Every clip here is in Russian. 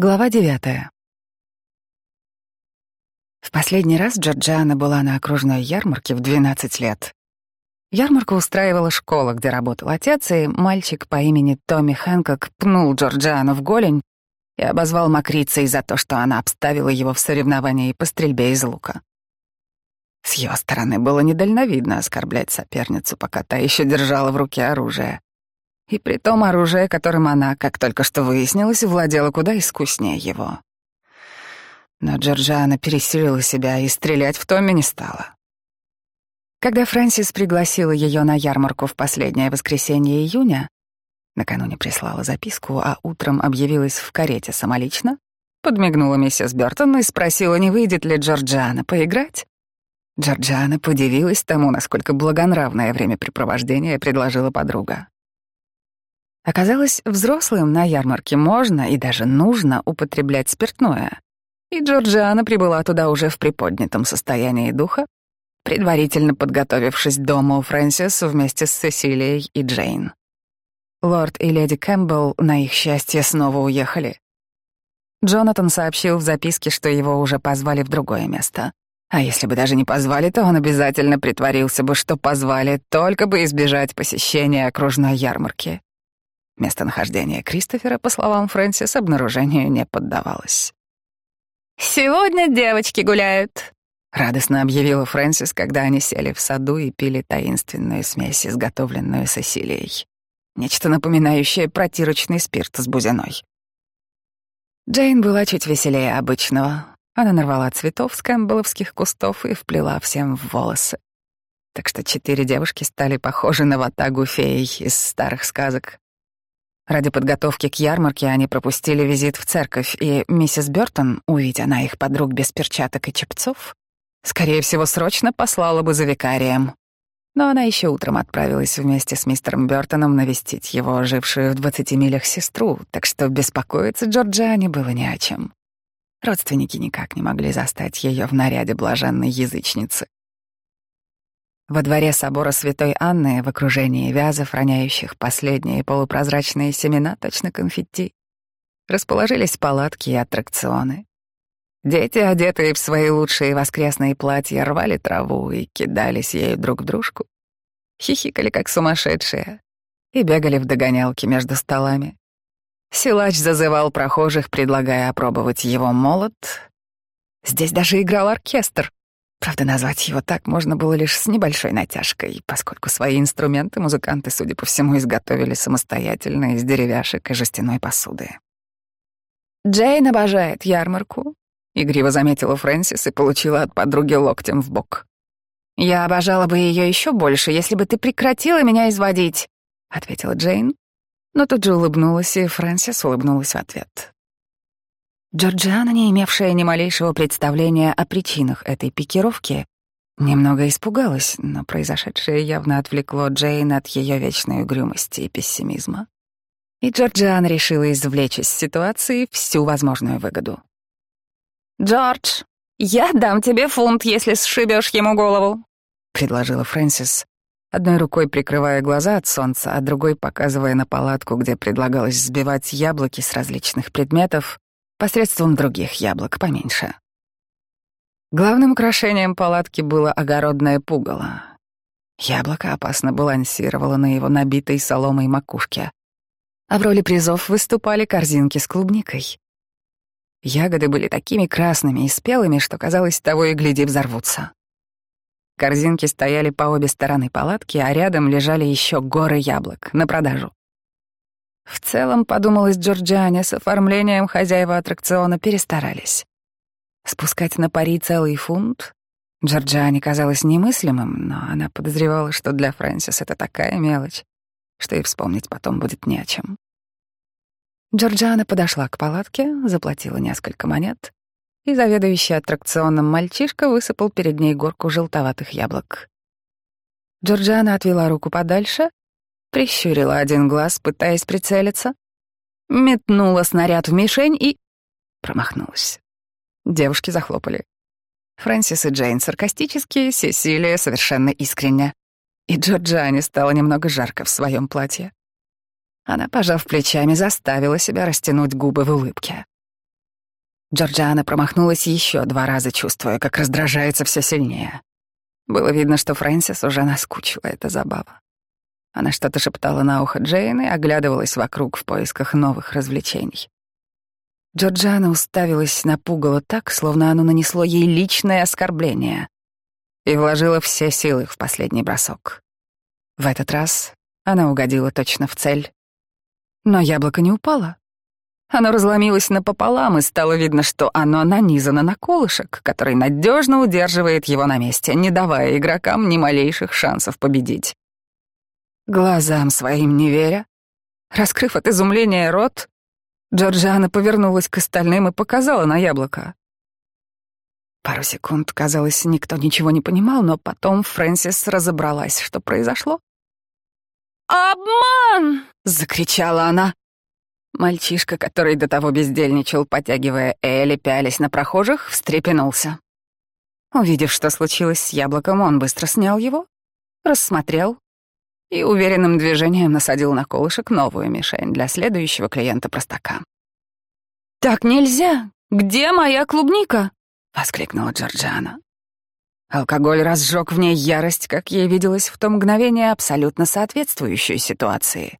Глава девятая. В последний раз Джорджиана была на окружной ярмарке в 12 лет. Ярмарку устраивала школа, где работал отец, и мальчик по имени Томми Хэнкок пнул Джорджиану в голень и обозвал мокрицей за то, что она обставила его в соревновании по стрельбе из лука. С его стороны было недальновидно оскорблять соперницу, пока та еще держала в руке оружие. И при том оружие, которым она, как только что выяснилось, владела куда искуснее его. Но Джорджиана пересилила себя и стрелять в Томми не стала. Когда Фрэнсис пригласила ее на ярмарку в последнее воскресенье июня, накануне прислала записку, а утром объявилась в карете самолично, подмигнула миссис Бёртон и спросила, не выйдет ли Джорджиана поиграть. Джорджиана подивилась тому, насколько благонравное времяпрепровождение предложила подруга. Оказалось, взрослым на ярмарке можно и даже нужно употреблять спиртное. И Джорджиана прибыла туда уже в приподнятом состоянии духа, предварительно подготовившись дома у Фрэнсис вместе с Сесилией и Джейн. Лорд и леди Кэмпбелл, на их счастье, снова уехали. Джонатан сообщил в записке, что его уже позвали в другое место. А если бы даже не позвали, то он обязательно притворился бы, что позвали, только бы избежать посещения окружной ярмарки. Местонахождение Кристофера, по словам Фрэнсис, обнаружению не поддавалось. «Сегодня девочки гуляют», — радостно объявила Фрэнсис, когда они сели в саду и пили таинственную смесь, изготовленную Сесилией. Нечто напоминающее протирочный спирт с бузиной. Джейн была чуть веселее обычного. Она нарвала цветов с кэмпбелловских кустов и вплела всем в волосы. Так что четыре девушки стали похожи на ватагу феей из старых сказок. Ради подготовки к ярмарке они пропустили визит в церковь, и миссис Бёртон, увидя на их подруг без перчаток и чепцов, скорее всего, срочно послала бы за викарием. Но она еще утром отправилась вместе с мистером Бёртоном навестить его, жившую в двадцати милях сестру, так что беспокоиться Джорджиане было не о чем. Родственники никак не могли застать ее в наряде блаженной язычницы. Во дворе собора Святой Анны, в окружении вязов, роняющих последние полупрозрачные семена, точно конфетти, расположились палатки и аттракционы. Дети, одетые в свои лучшие воскресные платья, рвали траву и кидались ею друг в дружку, хихикали как сумасшедшие и бегали в догонялки между столами. Силач зазывал прохожих, предлагая опробовать его молот. Здесь даже играл оркестр, Правда, назвать его так можно было лишь с небольшой натяжкой, поскольку свои инструменты музыканты, судя по всему, изготовили самостоятельно из деревяшек и жестяной посуды. «Джейн обожает ярмарку», — игриво заметила Фрэнсис и получила от подруги локтем в бок. «Я обожала бы ее еще больше, если бы ты прекратила меня изводить», — ответила Джейн, но тут же улыбнулась, и Фрэнсис улыбнулась в ответ. Джорджиана, не имевшая ни малейшего представления о причинах этой пикировки, немного испугалась, но произошедшее явно отвлекло Джейн от ее вечной угрюмости и пессимизма. И Джорджиана решила извлечь из ситуации всю возможную выгоду. «Джордж, я дам тебе фунт, если сшибешь ему голову», — предложила Фрэнсис, одной рукой прикрывая глаза от солнца, а другой показывая на палатку, где предлагалось сбивать яблоки с различных предметов, посредством других яблок поменьше. Главным украшением палатки было огородное пугало. Яблоко опасно балансировало на его набитой соломой макушке, а в роли призов выступали корзинки с клубникой. Ягоды были такими красными и спелыми, что, казалось, того и гляди взорвутся. Корзинки стояли по обе стороны палатки, а рядом лежали еще горы яблок на продажу. В целом, подумалось Джорджиане, с оформлением хозяева аттракциона перестарались. Спускать на пари целый фунт Джорджиане казалось немыслимым, но она подозревала, что для Фрэнсис это такая мелочь, что и вспомнить потом будет не о чем. Джорджиана подошла к палатке, заплатила несколько монет, и заведующий аттракционом мальчишка высыпал перед ней горку желтоватых яблок. Джорджиана отвела руку подальше прищурила один глаз, пытаясь прицелиться, метнула снаряд в мишень и... промахнулась. Девушки захлопали. Фрэнсис и Джейн саркастически, Сесилия совершенно искренне. И Джорджиане стало немного жарко в своем платье. Она, пожав плечами, заставила себя растянуть губы в улыбке. Джорджиана промахнулась еще два раза, чувствуя, как раздражается все сильнее. Было видно, что Фрэнсис уже наскучила эта забава. Она что-то шептала на ухо Джейн и оглядывалась вокруг в поисках новых развлечений. Джорджиана уставилась на пугало так, словно оно нанесло ей личное оскорбление, и вложила все силы в последний бросок. В этот раз она угодила точно в цель. Но яблоко не упало. Оно разломилось напополам, и стало видно, что оно нанизано на колышек, который надежно удерживает его на месте, не давая игрокам ни малейших шансов победить. Глазам своим не веря, раскрыв от изумления рот, Джорджиана повернулась к остальным и показала на яблоко. Пару секунд, казалось, никто ничего не понимал, но потом Фрэнсис разобралась, что произошло. «Обман!» — закричала она. Мальчишка, который до того бездельничал, потягивая Элли, пялись на прохожих, встрепенулся. Увидев, что случилось с яблоком, он быстро снял его, рассмотрел и уверенным движением насадил на колышек новую мишень для следующего клиента-простака. «Так нельзя! Где моя клубника?» — воскликнула Джорджана. Алкоголь разжег в ней ярость, как ей виделось в то мгновение, абсолютно соответствующую ситуации.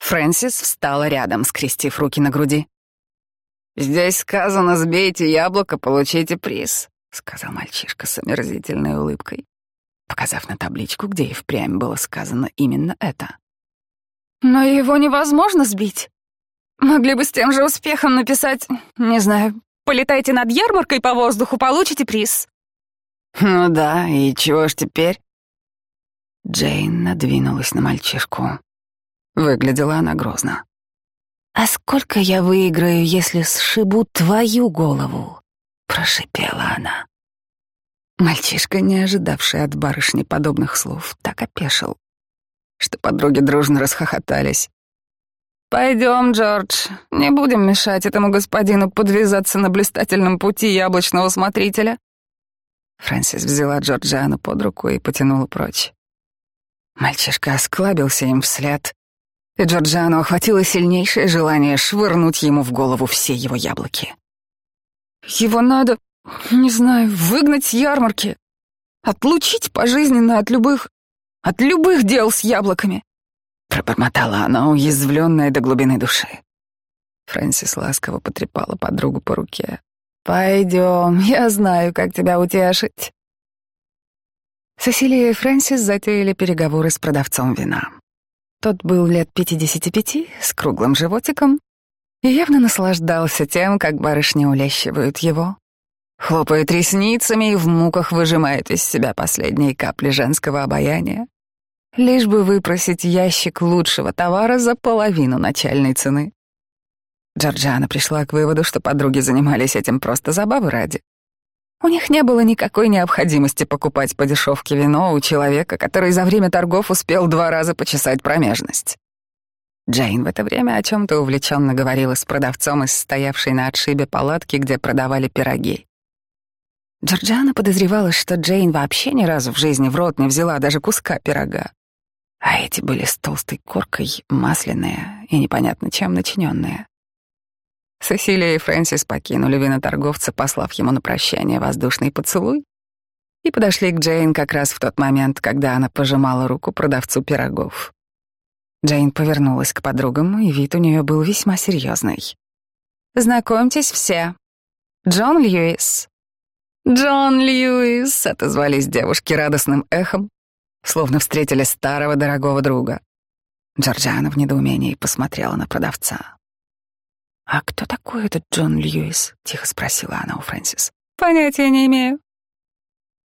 Фрэнсис встала рядом, скрестив руки на груди. «Здесь сказано, сбейте яблоко, получите приз», — сказал мальчишка с омерзительной улыбкой, показав на табличку, где и впрямь было сказано именно это. «Но его невозможно сбить. Могли бы с тем же успехом написать, не знаю, полетайте над ярмаркой по воздуху, получите приз». «Ну да, и чего ж теперь?» Джейн надвинулась на мальчишку. Выглядела она грозно. «А сколько я выиграю, если сшибу твою голову?» — прошипела она. Мальчишка, не ожидавший от барышни подобных слов, так опешил, что подруги дружно расхохотались. «Пойдем, Джордж, не будем мешать этому господину подвязаться на блистательном пути яблочного смотрителя». Фрэнсис взяла Джорджиану под руку и потянула прочь. Мальчишка осклабился им вслед, и Джорджану охватило сильнейшее желание швырнуть ему в голову все его яблоки. «Его надо, не знаю, выгнать с ярмарки, отлучить пожизненно от любых, от любых дел с яблоками», пробормотала она, уязвленная до глубины души. Фрэнсис ласково потрепала подругу по руке. «Пойдем, я знаю, как тебя утешить». Сесилия и Фрэнсис затеяли переговоры с продавцом вина. Тот был лет 55, с круглым животиком, и явно наслаждался тем, как барышни улещивают его. Хлопает ресницами и в муках выжимает из себя последние капли женского обаяния, лишь бы выпросить ящик лучшего товара за половину начальной цены. Джорджиана пришла к выводу, что подруги занимались этим просто забавы ради. У них не было никакой необходимости покупать по дешевке вино у человека, который за время торгов успел два раза почесать промежность. Джейн в это время о чем-то увлеченно говорила с продавцом из стоявшей на отшибе палатки, где продавали пироги. Джорджиана подозревала, что Джейн вообще ни разу в жизни в рот не взяла даже куска пирога. А эти были с толстой коркой, масляные и непонятно чем начиненные. Сесилия и Фрэнсис покинули виноторговца, послав ему на прощание воздушный поцелуй, и подошли к Джейн как раз в тот момент, когда она пожимала руку продавцу пирогов. Джейн повернулась к подругам, и вид у нее был весьма серьезный. «Знакомьтесь все. Джон Льюис». «Джон Льюис», — отозвались девушки радостным эхом, словно встретили старого дорогого друга. Джорджиана в недоумении посмотрела на продавца. «А кто такой этот Джон Льюис?» — тихо спросила она у Фрэнсис. «Понятия не имею».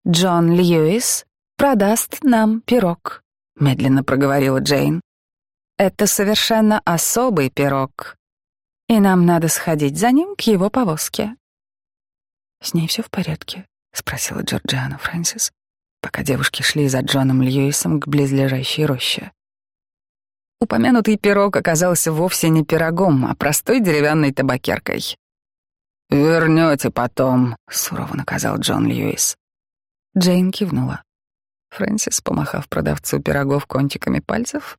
«Джон Льюис продаст нам пирог», — медленно проговорила Джейн. «Это совершенно особый пирог, и нам надо сходить за ним к его повозке». «С ней все в порядке?» — спросила Джорджиана Фрэнсис, пока девушки шли за Джоном Льюисом к близлежащей роще. Упомянутый пирог оказался вовсе не пирогом, а простой деревянной табакеркой. «Вернете потом», — сурово наказал Джон Льюис. Джейн кивнула. Фрэнсис, помахав продавцу пирогов кончиками пальцев,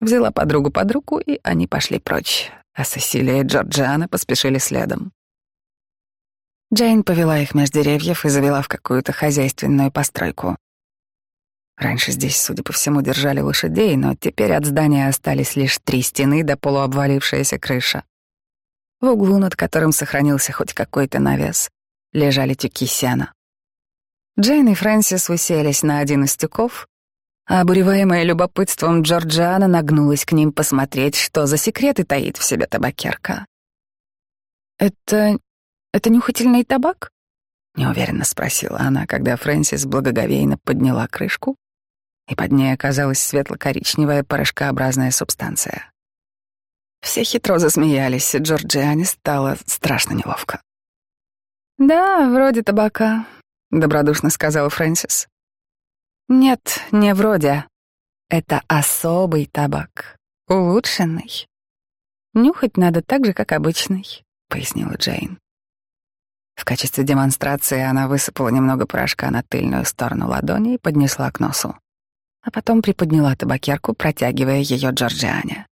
взяла подругу под руку, и они пошли прочь, а Сесилия и Джорджиана поспешили следом. Джейн повела их между деревьев и завела в какую-то хозяйственную постройку. Раньше здесь, судя по всему, держали лошадей, но теперь от здания остались лишь три стены да полуобвалившаяся крыша. В углу, над которым сохранился хоть какой-то навес, лежали тюки сена. Джейн и Фрэнсис уселись на один из тюков, а обуреваемая любопытством Джорджиана нагнулась к ним посмотреть, что за секреты таит в себе табакерка. «Это... это нюхательный табак?» — неуверенно спросила она, когда Фрэнсис благоговейно подняла крышку и под ней оказалась светло-коричневая порошкообразная субстанция. Все хитро засмеялись, и Джорджиане стало страшно неловко. «Да, вроде табака», — добродушно сказала Фрэнсис. «Нет, не вроде. Это особый табак, улучшенный. Нюхать надо так же, как обычный», — пояснила Джейн. В качестве демонстрации она высыпала немного порошка на тыльную сторону ладони и поднесла к носу а потом приподняла табакерку, протягивая ее Джорджиане.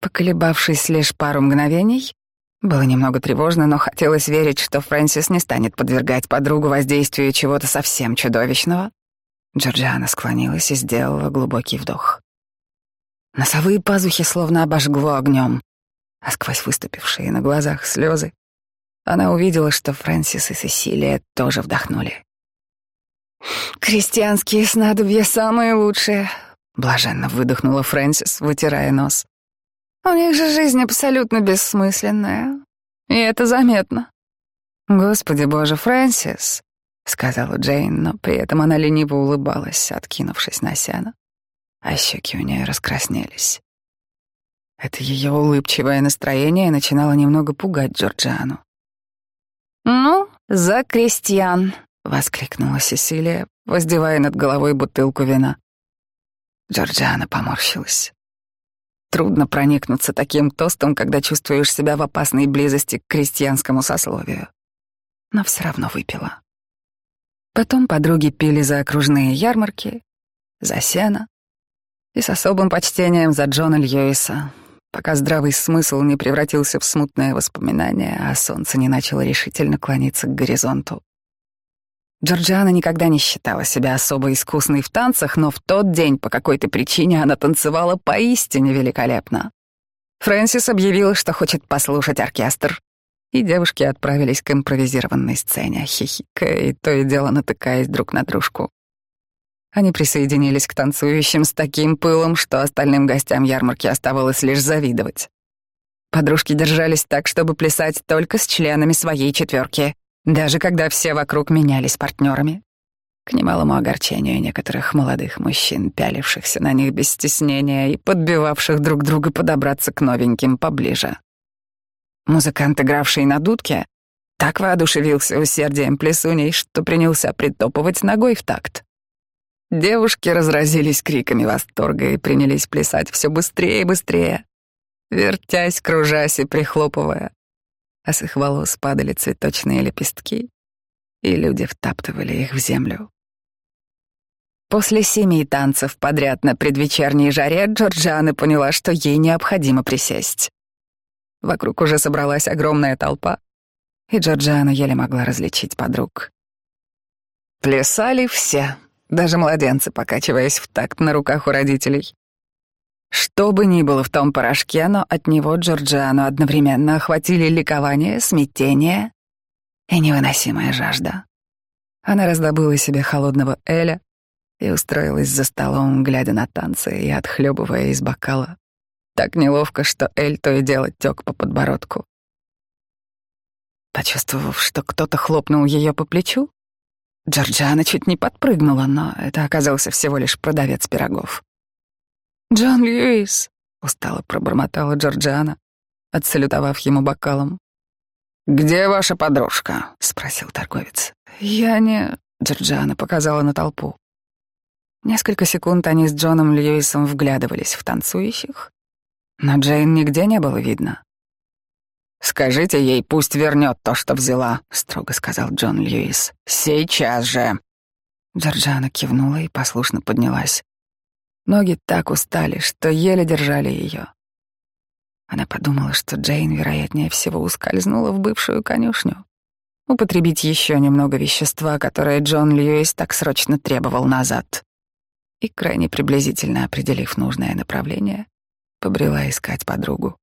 Поколебавшись лишь пару мгновений, было немного тревожно, но хотелось верить, что Фрэнсис не станет подвергать подругу воздействию чего-то совсем чудовищного. Джорджиана склонилась и сделала глубокий вдох. Носовые пазухи словно обожгло огнем, а сквозь выступившие на глазах слезы она увидела, что Фрэнсис и Сесилия тоже вдохнули. «Крестьянские снадобья самые лучшие», — блаженно выдохнула Фрэнсис, вытирая нос. «У них же жизнь абсолютно бессмысленная, и это заметно». «Господи боже, Фрэнсис», — сказала Джейн, но при этом она лениво улыбалась, откинувшись на сено, а щеки у нее раскраснелись. Это ее улыбчивое настроение начинало немного пугать Джорджиану. «Ну, за крестьян», воскликнула Сесилия, воздевая над головой бутылку вина. Джорджиана поморщилась. Трудно проникнуться таким тостом, когда чувствуешь себя в опасной близости к крестьянскому сословию. Но все равно выпила. Потом подруги пили за окружные ярмарки, за сено и с особым почтением за Джона Льюиса, пока здравый смысл не превратился в смутное воспоминание, а солнце не начало решительно клониться к горизонту. Джорджиана никогда не считала себя особо искусной в танцах, но в тот день по какой-то причине она танцевала поистине великолепно. Фрэнсис объявила, что хочет послушать оркестр, и девушки отправились к импровизированной сцене, хихикая и то и дело натыкаясь друг на дружку. Они присоединились к танцующим с таким пылом, что остальным гостям ярмарки оставалось лишь завидовать. Подружки держались так, чтобы плясать только с членами своей четверки — даже когда все вокруг менялись партнерами. К немалому огорчению некоторых молодых мужчин, пялившихся на них без стеснения и подбивавших друг друга подобраться к новеньким поближе. Музыкант, игравший на дудке, так воодушевился усердием плесуней, что принялся притопывать ногой в такт. Девушки разразились криками восторга и принялись плясать все быстрее и быстрее, вертясь, кружась и прихлопывая а с их волос падали цветочные лепестки, и люди втаптывали их в землю. После семи танцев подряд на предвечерней жаре Джорджиана поняла, что ей необходимо присесть. Вокруг уже собралась огромная толпа, и Джорджиана еле могла различить подруг. Плясали все, даже младенцы, покачиваясь в такт на руках у родителей. Что бы ни было в том порошке, но от него Джорджиану одновременно охватили ликование, смятение и невыносимая жажда. Она раздобыла себе холодного Эля и устроилась за столом, глядя на танцы и отхлебывая из бокала. Так неловко, что Эль то и дело тек по подбородку. Почувствовав, что кто-то хлопнул ее по плечу, Джорджиана чуть не подпрыгнула, но это оказался всего лишь продавец пирогов. «Джон Льюис», — устало пробормотала Джорджиана, отсалютовав ему бокалом. «Где ваша подружка?» — спросил торговец. «Я не...» — Джорджиана показала на толпу. Несколько секунд они с Джоном Льюисом вглядывались в танцующих, но Джейн нигде не было видно. «Скажите ей, пусть вернет то, что взяла», — строго сказал Джон Льюис. «Сейчас же!» Джорджиана кивнула и послушно поднялась. Ноги так устали, что еле держали ее. Она подумала, что Джейн, вероятнее всего, ускользнула в бывшую конюшню. употребить еще немного вещества, которое Джон Льюис так срочно требовал назад. И, крайне приблизительно определив нужное направление, побрела искать подругу.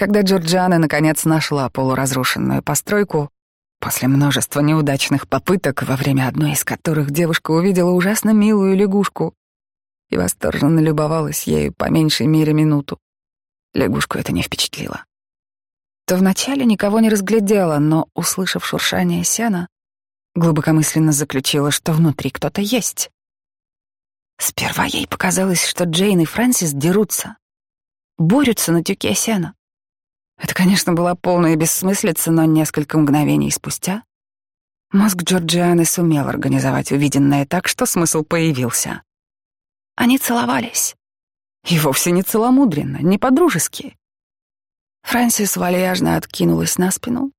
Когда Джорджиана наконец нашла полуразрушенную постройку, после множества неудачных попыток, во время одной из которых девушка увидела ужасно милую лягушку и восторженно любовалась ею по меньшей мере минуту, лягушку это не впечатлило то вначале никого не разглядела, но, услышав шуршание сена, глубокомысленно заключила, что внутри кто-то есть. Сперва ей показалось, что Джейн и Фрэнсис дерутся, борются на тюке сена. Это, конечно, была полная бессмыслица, но несколько мгновений спустя мозг Джорджианы сумел организовать увиденное так, что смысл появился. Они целовались. И вовсе не целомудренно, не по-дружески. Фрэнсис вальяжно откинулась на спину,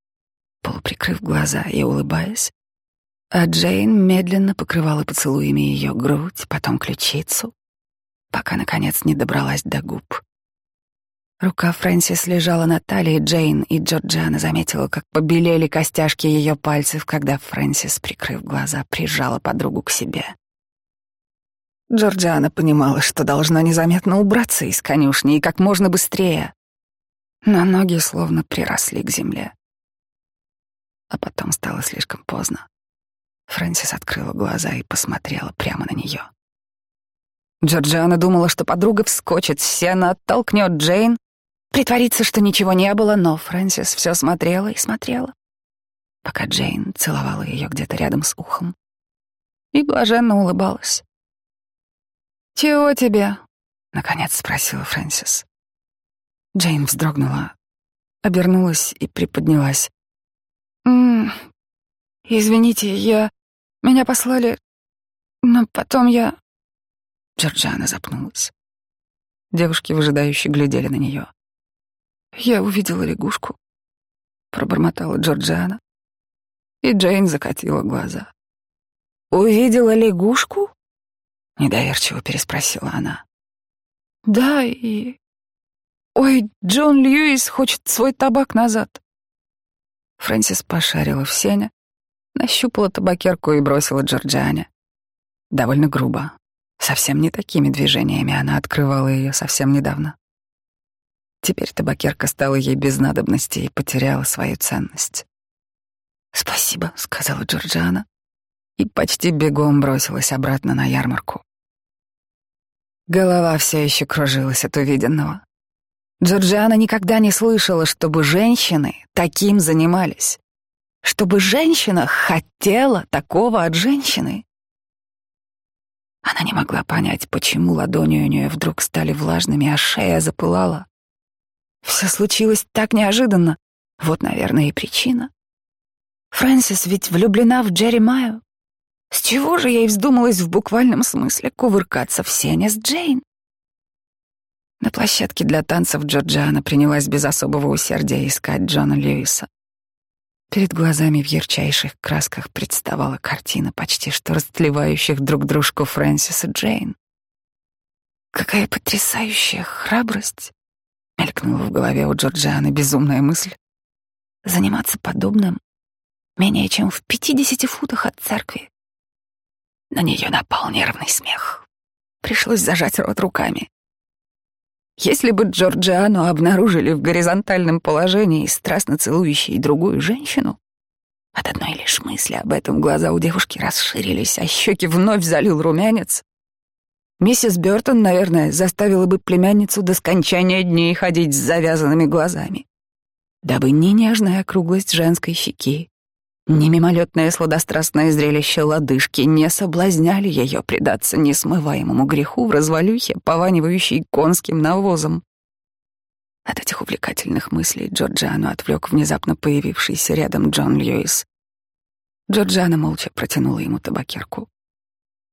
полуприкрыв глаза и улыбаясь, а Джейн медленно покрывала поцелуями ее грудь, потом ключицу, пока, наконец, не добралась до губ. Рука Фрэнсис лежала на талии Джейн, и Джорджиана заметила, как побелели костяшки ее пальцев, когда Фрэнсис, прикрыв глаза, прижала подругу к себе. Джорджиана понимала, что должна незаметно убраться из конюшни и как можно быстрее, но ноги словно приросли к земле. А потом стало слишком поздно. Фрэнсис открыла глаза и посмотрела прямо на нее. Джорджиана думала, что подруга вскочит с сена, оттолкнет Джейн, притворится, что ничего не было, но Фрэнсис все смотрела и смотрела, пока Джейн целовала ее где-то рядом с ухом и блаженно улыбалась. «Чего тебе?» — наконец спросила Фрэнсис. Джейн вздрогнула, обернулась и приподнялась. «М -м, «Извините, я... Меня послали... Но потом я...» Джорджиана запнулась. Девушки выжидающе глядели на нее. «Я увидела лягушку», — пробормотала Джорджиана. И Джейн закатила глаза. «Увидела лягушку?» — недоверчиво переспросила она. «Да, и «Ой, Джон Льюис хочет свой табак назад». Фрэнсис пошарила в сене, нащупала табакерку и бросила Джорджиане. Довольно грубо. Совсем не такими движениями она открывала ее совсем недавно. Теперь табакерка стала ей без надобности и потеряла свою ценность. «Спасибо», — сказала Джорджиана, и почти бегом бросилась обратно на ярмарку. Голова все еще кружилась от увиденного. Джорджиана никогда не слышала, чтобы женщины таким занимались. Чтобы женщина хотела такого от женщины. Она не могла понять, почему ладони у нее вдруг стали влажными, а шея запылала. Все случилось так неожиданно. Вот, наверное, и причина. Фрэнсис ведь влюблена в Джеремаю. С чего же ей вздумалось в буквальном смысле кувыркаться в сене с Джейн? На площадке для танцев Джорджиана принялась без особого усердия искать Джона Льюиса. Перед глазами в ярчайших красках представала картина почти что растлевающих друг дружку Фрэнсис и Джейн. Какая потрясающая храбрость! Мелькнула в голове у Джорджианы безумная мысль. Заниматься подобным менее чем в пятидесяти футах от церкви. На нее напал нервный смех. Пришлось зажать рот руками. Если бы Джорджиану обнаружили в горизонтальном положении страстно целующей другую женщину, от одной лишь мысли об этом глаза у девушки расширились, а щеки вновь залил румянец. Миссис Бёртон, наверное, заставила бы племянницу до скончания дней ходить с завязанными глазами, дабы ни нежная округлость женской щеки, ни мимолетное сладострастное зрелище лодыжки не соблазняли ее предаться несмываемому греху в развалюхе, пованивающей конским навозом. От этих увлекательных мыслей Джорджиану отвлек внезапно появившийся рядом Джон Льюис. Джорджиана молча протянула ему табакерку.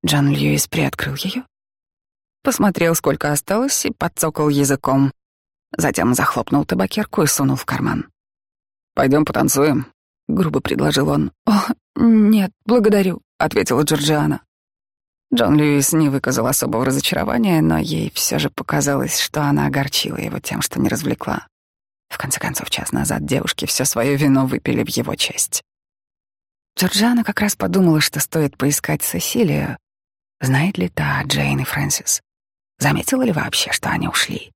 Джон Льюис приоткрыл ее, посмотрел, сколько осталось, и подцокал языком. Затем захлопнул табакерку и сунул в карман. «Пойдем потанцуем», — грубо предложил он. «О, нет, благодарю», — ответила Джорджиана. Джон Льюис не выказал особого разочарования, но ей все же показалось, что она огорчила его тем, что не развлекла. В конце концов, час назад девушки все свое вино выпили в его честь. Джорджиана как раз подумала, что стоит поискать Сесилию. Знает ли та Джейн и Фрэнсис? Заметила ли вообще, что они ушли?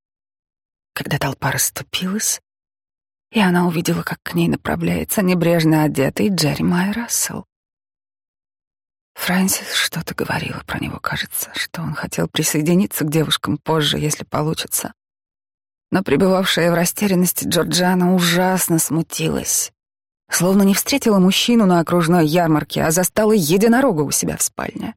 Когда толпа расступилась, и она увидела, как к ней направляется небрежно одетый Джерри Май Рассел. Фрэнсис что-то говорила про него, кажется, что он хотел присоединиться к девушкам позже, если получится. Но пребывавшая в растерянности Джорджана ужасно смутилась. Словно не встретила мужчину на окружной ярмарке, а застала единорога у себя в спальне.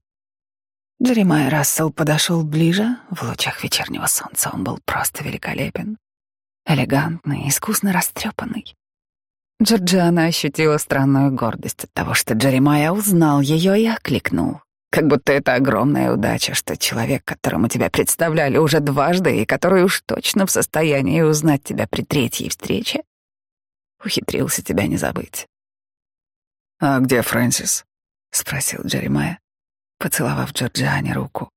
Джеремай Рассел подошел ближе. В лучах вечернего солнца он был просто великолепен. Элегантный, искусно растрепанный. Джорджиана ощутила странную гордость от того, что Джеремайя узнал ее и окликнул. Как будто это огромная удача, что человек, которому тебя представляли уже дважды и который уж точно в состоянии узнать тебя при третьей встрече, ухитрился тебя не забыть. «А где Фрэнсис?» — спросил Джеремайя, поцеловав Джорджиане руку.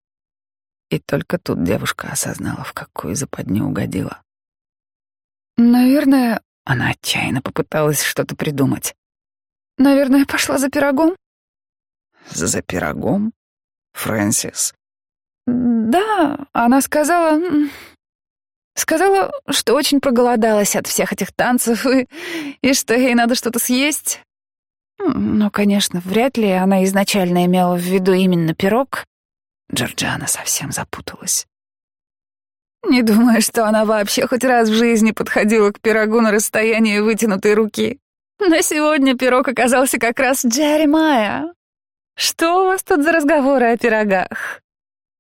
И только тут девушка осознала, в какую западню угодила. «Наверное...» — она отчаянно попыталась что-то придумать. «Наверное, пошла за пирогом?» За пирогом? Фрэнсис? Да, она сказала... Сказала, что очень проголодалась от всех этих танцев и, и что ей надо что-то съесть. Но, конечно, вряд ли она изначально имела в виду именно пирог. Джорджана совсем запуталась. Не думаю, что она вообще хоть раз в жизни подходила к пирогу на расстоянии вытянутой руки. Но сегодня пирог оказался как раз Джеремайя. «Что у вас тут за разговоры о пирогах?»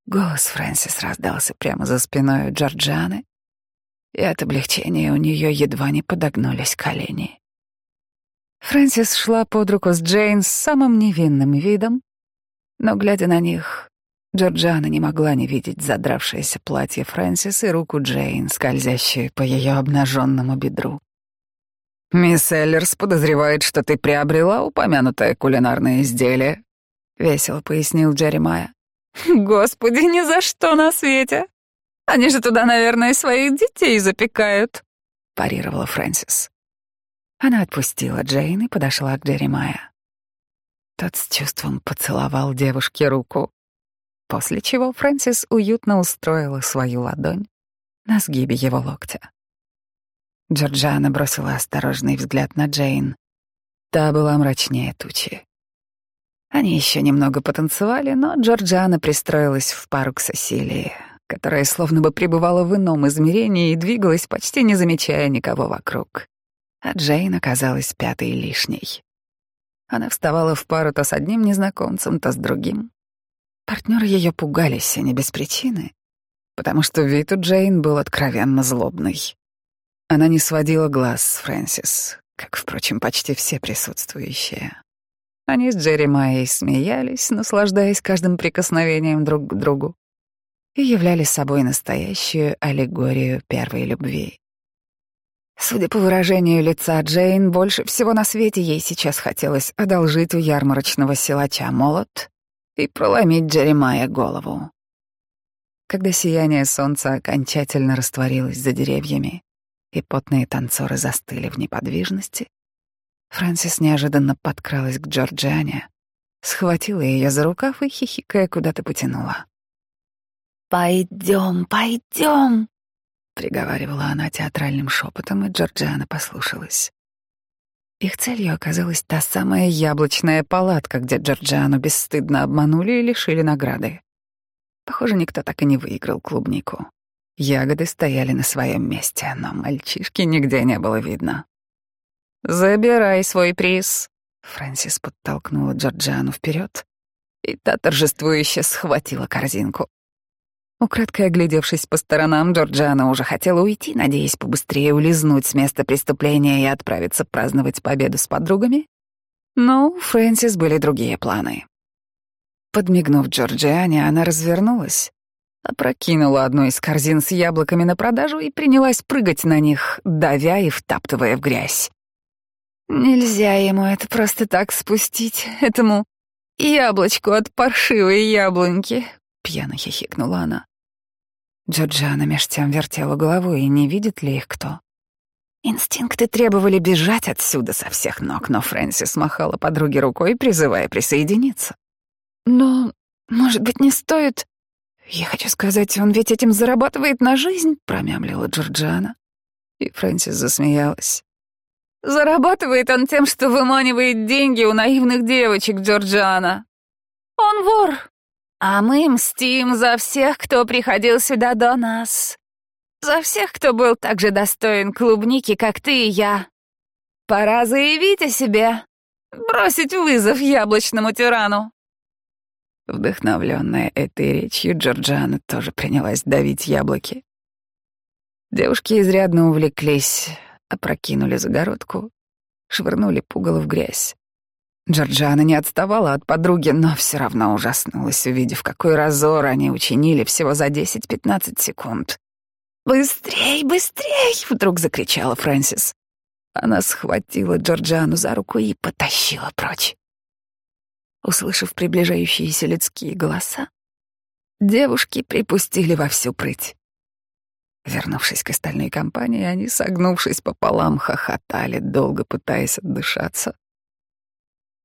Голос Фрэнсис раздался прямо за спиной Джорджаны, и от облегчения у нее едва не подогнулись колени. Фрэнсис шла под руку с Джейн с самым невинным видом, но, глядя на них, Джорджана не могла не видеть задравшееся платье Фрэнсис и руку Джейн, скользящую по ее обнаженному бедру. «Мисс Эллерс подозревает, что ты приобрела упомянутое кулинарное изделие», — весело пояснил Джеремайя. «Господи, ни за что на свете! Они же туда, наверное, своих детей запекают», — парировала Фрэнсис. Она отпустила Джейн и подошла к Джеремайя. Тот с чувством поцеловал девушке руку, после чего Фрэнсис уютно устроила свою ладонь на сгибе его локтя. Джорджана бросила осторожный взгляд на Джейн. Та была мрачнее тучи. Они еще немного потанцевали, но Джорджиана пристроилась в пару к Сесилии, которая словно бы пребывала в ином измерении и двигалась, почти не замечая никого вокруг. А Джейн оказалась пятой лишней. Она вставала в пару то с одним незнакомцем, то с другим. Партнеры ее пугались, и не без причины, потому что вид у Джейн был откровенно злобный. Она не сводила глаз с Фрэнсис, как, впрочем, почти все присутствующие. Они с Джерри смеялись, наслаждаясь каждым прикосновением друг к другу, и являли собой настоящую аллегорию первой любви. Судя по выражению лица Джейн, больше всего на свете ей сейчас хотелось одолжить у ярмарочного силача молот и проломить Джеремая голову. Когда сияние солнца окончательно растворилось за деревьями, и потные танцоры застыли в неподвижности, Фрэнсис неожиданно подкралась к Джорджиане, схватила ее за рукав и, хихикая, куда-то потянула. «Пойдем, пойдем!» — приговаривала она театральным шепотом, и Джорджиана послушалась. Их целью оказалась та самая яблочная палатка, где Джорджиану бесстыдно обманули и лишили награды. Похоже, никто так и не выиграл клубнику. Ягоды стояли на своем месте, но мальчишки нигде не было видно. «Забирай свой приз», — Фрэнсис подтолкнула Джорджиану вперед, и та торжествующе схватила корзинку. Украдкой оглядевшись по сторонам, Джорджиана уже хотела уйти, надеясь побыстрее улизнуть с места преступления и отправиться праздновать победу с подругами. Но у Фрэнсис были другие планы. Подмигнув Джорджиане, она развернулась, опрокинула одну из корзин с яблоками на продажу и принялась прыгать на них, давя и втаптывая в грязь. Нельзя ему это просто так спустить, этому яблочку от паршивой яблоньки, пьяно хихикнула она. Джорджана меж тем вертела головой, и не видит ли их кто. Инстинкты требовали бежать отсюда со всех ног, но Фрэнсис махала подруге рукой, призывая присоединиться. «Но, может быть, не стоит...» «Я хочу сказать, он ведь этим зарабатывает на жизнь», — промямлила Джорджана. И Фрэнсис засмеялась. «Зарабатывает он тем, что выманивает деньги у наивных девочек, Джорджана. Он вор, а мы мстим за всех, кто приходил сюда до нас. За всех, кто был так же достоин клубники, как ты и я. Пора заявить о себе, бросить вызов яблочному тирану». Вдохновленная этой речью, Джорджана тоже принялась давить яблоки. Девушки изрядно увлеклись, опрокинули загородку, швырнули пугало в грязь. Джорджана не отставала от подруги, но все равно ужаснулась, увидев, какой разор они учинили всего за 10-15 секунд. «Быстрей, быстрей!» — вдруг закричала Фрэнсис. Она схватила Джорджану за руку и потащила прочь. Услышав приближающиеся людские голоса, девушки припустили во всю прыть. Вернувшись к остальной компании, они, согнувшись пополам, хохотали, долго пытаясь отдышаться.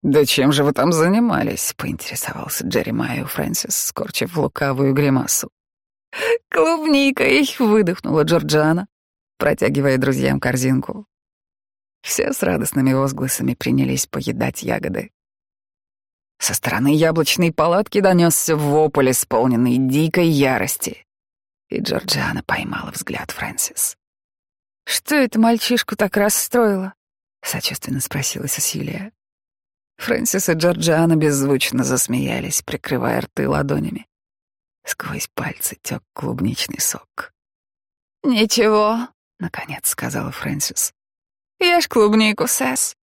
«Да чем же вы там занимались?» — поинтересовался Джеремайя Фрэнсис, скорчив лукавую гримасу. «Клубникой!» — выдохнула Джорджана, протягивая друзьям корзинку. Все с радостными возгласами принялись поедать ягоды. Со стороны яблочной палатки донесся вопль, исполненный дикой ярости. И Джорджиана поймала взгляд Фрэнсис. «Что это мальчишку так расстроило?» — сочувственно спросила Сесилия. Фрэнсис и Джорджиана беззвучно засмеялись, прикрывая рты ладонями. Сквозь пальцы тек клубничный сок. «Ничего», — наконец сказала Фрэнсис. «Ешь клубнику, Сэс.